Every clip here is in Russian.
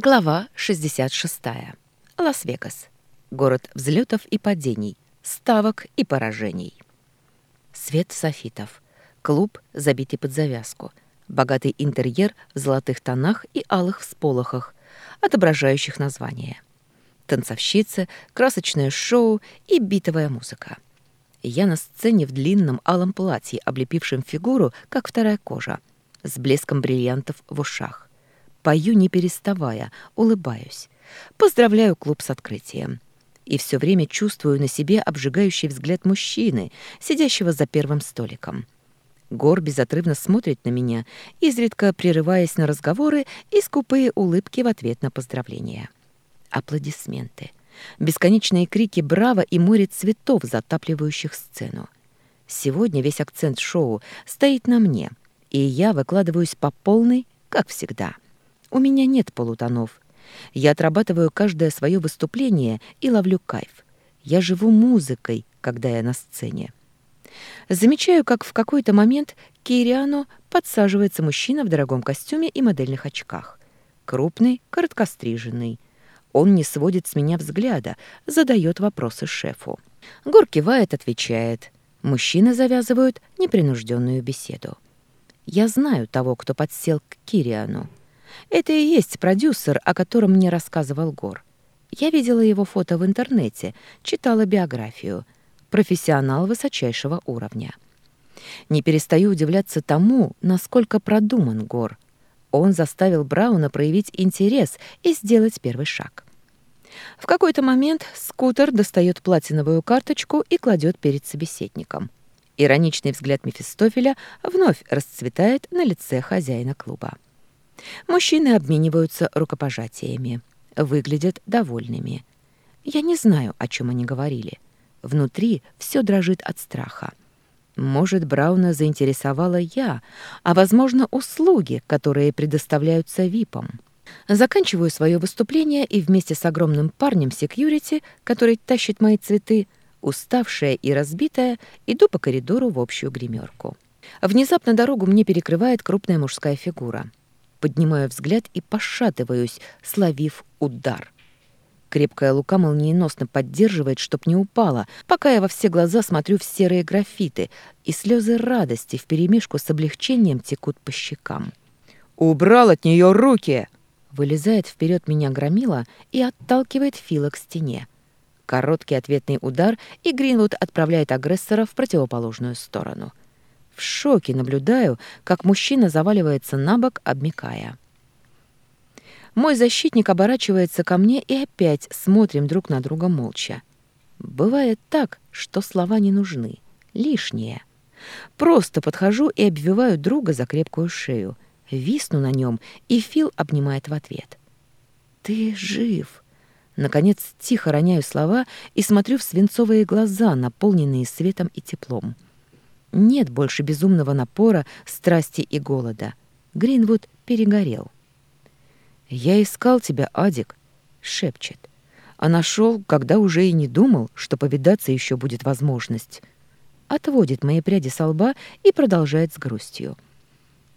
Глава 66. Лас-Вегас. Город взлетов и падений, ставок и поражений. Свет софитов. Клуб, забитый под завязку. Богатый интерьер в золотых тонах и алых всполохах, отображающих название. Танцовщицы, красочное шоу и битовая музыка. Я на сцене в длинном алом платье, облепившем фигуру, как вторая кожа, с блеском бриллиантов в ушах. Пою не переставая, улыбаюсь. Поздравляю клуб с открытием. И все время чувствую на себе обжигающий взгляд мужчины, сидящего за первым столиком. Гор безотрывно смотрит на меня, изредка прерываясь на разговоры и скупые улыбки в ответ на поздравления. Аплодисменты. Бесконечные крики «Браво!» и море цветов, затапливающих сцену. Сегодня весь акцент шоу стоит на мне, и я выкладываюсь по полной, как всегда. У меня нет полутонов. Я отрабатываю каждое свое выступление и ловлю кайф. Я живу музыкой, когда я на сцене. Замечаю, как в какой-то момент Кириану подсаживается мужчина в дорогом костюме и модельных очках. Крупный, короткостриженный. Он не сводит с меня взгляда, задает вопросы шефу. Гор кивает, отвечает. Мужчины завязывают непринужденную беседу. Я знаю того, кто подсел к Кириану. Это и есть продюсер, о котором мне рассказывал Гор. Я видела его фото в интернете, читала биографию. Профессионал высочайшего уровня. Не перестаю удивляться тому, насколько продуман Гор. Он заставил Брауна проявить интерес и сделать первый шаг. В какой-то момент скутер достает платиновую карточку и кладет перед собеседником. Ироничный взгляд Мефистофеля вновь расцветает на лице хозяина клуба. Мужчины обмениваются рукопожатиями, выглядят довольными. Я не знаю, о чем они говорили. Внутри все дрожит от страха. Может, Брауна заинтересовала я, а, возможно, услуги, которые предоставляются ВИПам. Заканчиваю свое выступление и вместе с огромным парнем секьюрити, который тащит мои цветы, уставшая и разбитая, иду по коридору в общую гримерку. Внезапно дорогу мне перекрывает крупная мужская фигура. Поднимаю взгляд и пошатываюсь, словив удар. Крепкая лука молниеносно поддерживает, чтоб не упала, пока я во все глаза смотрю в серые графиты, и слезы радости вперемешку с облегчением текут по щекам. «Убрал от нее руки!» Вылезает вперед меня громила и отталкивает Фила к стене. Короткий ответный удар, и Гринвуд отправляет агрессора в противоположную сторону — в шоке наблюдаю, как мужчина заваливается на бок, обмикая. Мой защитник оборачивается ко мне и опять смотрим друг на друга молча. Бывает так, что слова не нужны, лишние. Просто подхожу и обвиваю друга за крепкую шею, висну на нем, и Фил обнимает в ответ. «Ты жив!» Наконец тихо роняю слова и смотрю в свинцовые глаза, наполненные светом и теплом. Нет больше безумного напора, страсти и голода. Гринвуд перегорел. «Я искал тебя, Адик», — шепчет. А нашел, когда уже и не думал, что повидаться еще будет возможность. Отводит мои пряди со лба и продолжает с грустью.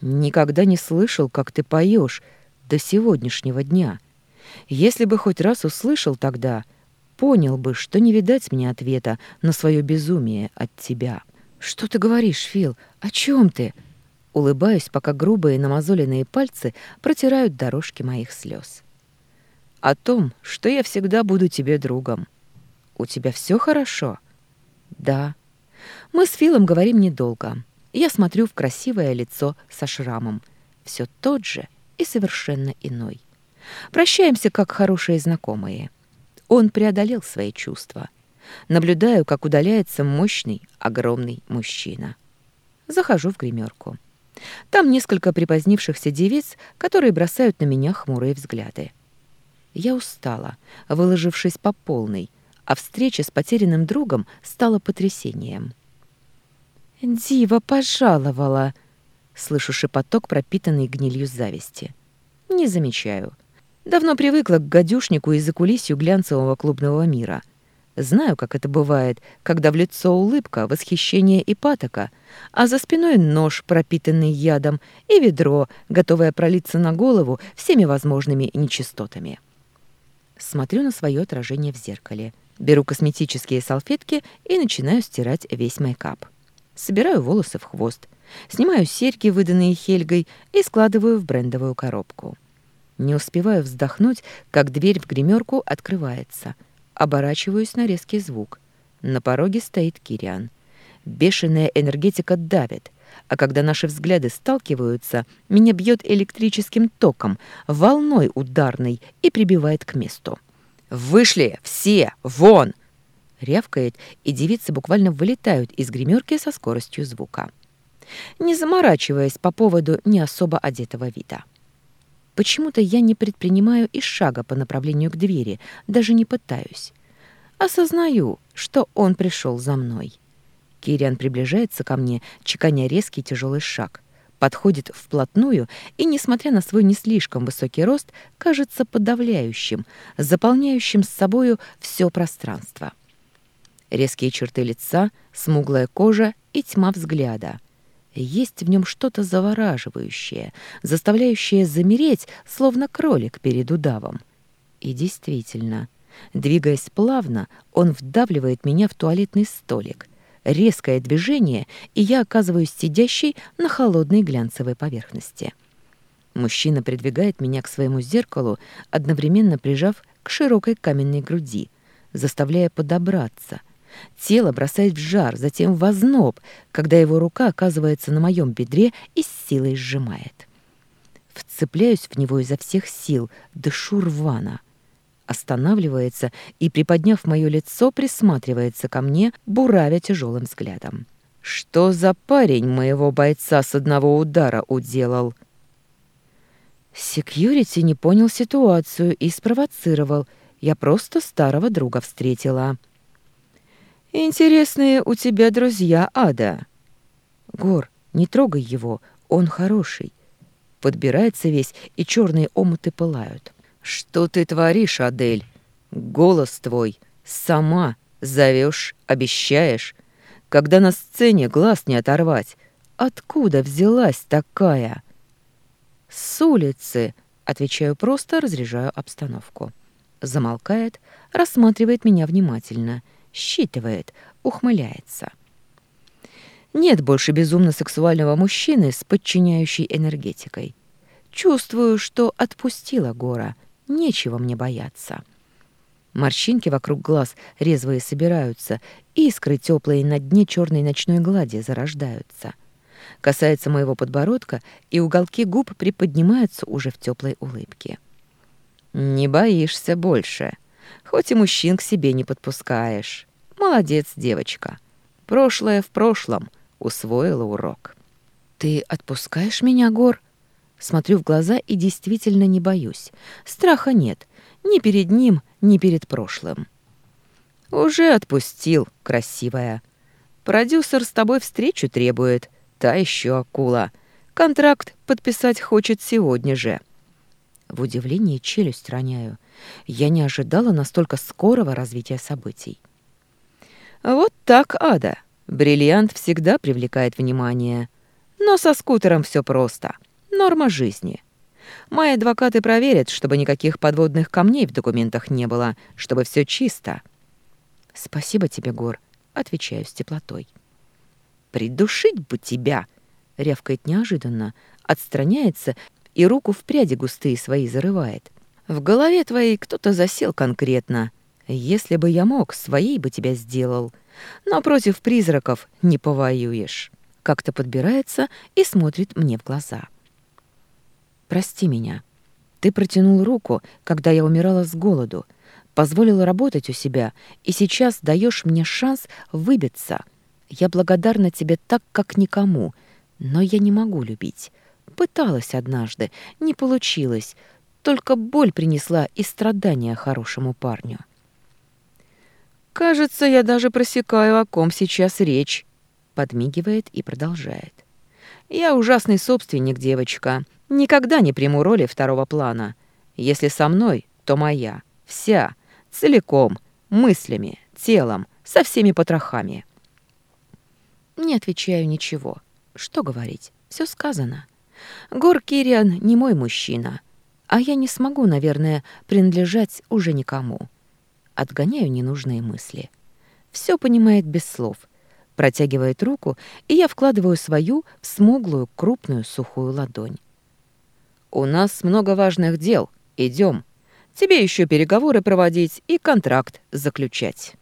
«Никогда не слышал, как ты поешь до сегодняшнего дня. Если бы хоть раз услышал тогда, понял бы, что не видать мне ответа на свое безумие от тебя». «Что ты говоришь, Фил? О чем ты?» Улыбаюсь, пока грубые намазоленные пальцы протирают дорожки моих слез. «О том, что я всегда буду тебе другом. У тебя все хорошо?» «Да». Мы с Филом говорим недолго. Я смотрю в красивое лицо со шрамом. Все тот же и совершенно иной. Прощаемся, как хорошие знакомые. Он преодолел свои чувства — Наблюдаю, как удаляется мощный, огромный мужчина. Захожу в гримерку. Там несколько припозднившихся девиц, которые бросают на меня хмурые взгляды. Я устала, выложившись по полной, а встреча с потерянным другом стала потрясением. «Дива пожаловала!» Слышу шепоток, пропитанный гнилью зависти. Не замечаю. Давно привыкла к гадюшнику и закулисью глянцевого клубного мира — Знаю, как это бывает, когда в лицо улыбка, восхищение и патока, а за спиной нож, пропитанный ядом, и ведро, готовое пролиться на голову всеми возможными нечистотами. Смотрю на свое отражение в зеркале, беру косметические салфетки и начинаю стирать весь мейкап. Собираю волосы в хвост, снимаю серьги, выданные Хельгой, и складываю в брендовую коробку. Не успеваю вздохнуть, как дверь в гримерку открывается — Оборачиваюсь на резкий звук. На пороге стоит Кириан. Бешеная энергетика давит, а когда наши взгляды сталкиваются, меня бьет электрическим током, волной ударной и прибивает к месту. «Вышли! Все! Вон!» Рявкает, и девицы буквально вылетают из гримерки со скоростью звука. Не заморачиваясь по поводу не особо одетого вида. Почему-то я не предпринимаю и шага по направлению к двери, даже не пытаюсь. Осознаю, что он пришел за мной. Кириан приближается ко мне, чеканя резкий тяжелый шаг, подходит вплотную и, несмотря на свой не слишком высокий рост, кажется подавляющим, заполняющим с собою все пространство. Резкие черты лица, смуглая кожа и тьма взгляда — есть в нем что-то завораживающее, заставляющее замереть, словно кролик перед удавом. И действительно, двигаясь плавно, он вдавливает меня в туалетный столик. Резкое движение, и я оказываюсь сидящей на холодной глянцевой поверхности. Мужчина придвигает меня к своему зеркалу, одновременно прижав к широкой каменной груди, заставляя подобраться, Тело бросает в жар, затем в озноб, когда его рука оказывается на моем бедре и с силой сжимает. Вцепляюсь в него изо всех сил, дышу рвано. Останавливается и, приподняв мое лицо, присматривается ко мне, буравя тяжелым взглядом. «Что за парень моего бойца с одного удара уделал?» Секьюрити не понял ситуацию и спровоцировал. Я просто старого друга встретила. «Интересные у тебя друзья, Ада». «Гор, не трогай его, он хороший». Подбирается весь, и черные омуты пылают. «Что ты творишь, Адель? Голос твой. Сама зовешь, обещаешь. Когда на сцене глаз не оторвать. Откуда взялась такая?» «С улицы», — отвечаю просто, разряжаю обстановку. Замолкает, рассматривает меня внимательно — считывает, ухмыляется. Нет больше безумно сексуального мужчины с подчиняющей энергетикой. Чувствую, что отпустила гора, нечего мне бояться. Морщинки вокруг глаз резвые собираются, искры теплые на дне черной ночной глади зарождаются. Касается моего подбородка, и уголки губ приподнимаются уже в теплой улыбке. «Не боишься больше», Хоть и мужчин к себе не подпускаешь. Молодец, девочка. Прошлое в прошлом. Усвоила урок. Ты отпускаешь меня, Гор? Смотрю в глаза и действительно не боюсь. Страха нет. Ни перед ним, ни перед прошлым. Уже отпустил, красивая. Продюсер с тобой встречу требует. Та еще акула. Контракт подписать хочет сегодня же. В удивлении челюсть роняю. Я не ожидала настолько скорого развития событий. Вот так, Ада. Бриллиант всегда привлекает внимание. Но со скутером все просто. Норма жизни. Мои адвокаты проверят, чтобы никаких подводных камней в документах не было, чтобы все чисто. Спасибо тебе, Гор, отвечаю с теплотой. Придушить бы тебя, рявкает неожиданно, отстраняется и руку в пряди густые свои зарывает. В голове твоей кто-то засел конкретно. Если бы я мог, своей бы тебя сделал. Но против призраков не повоюешь. Как-то подбирается и смотрит мне в глаза. Прости меня. Ты протянул руку, когда я умирала с голоду, позволил работать у себя, и сейчас даешь мне шанс выбиться. Я благодарна тебе так, как никому, но я не могу любить. Пыталась однажды, не получилось. Только боль принесла и страдания хорошему парню. «Кажется, я даже просекаю, о ком сейчас речь», — подмигивает и продолжает. «Я ужасный собственник, девочка. Никогда не приму роли второго плана. Если со мной, то моя. Вся. Целиком. Мыслями, телом, со всеми потрохами. Не отвечаю ничего. Что говорить? Все сказано. Гор Кириан не мой мужчина, а я не смогу, наверное, принадлежать уже никому. Отгоняю ненужные мысли. Все понимает без слов. Протягивает руку, и я вкладываю свою в смуглую, крупную, сухую ладонь. «У нас много важных дел. Идем. Тебе еще переговоры проводить и контракт заключать».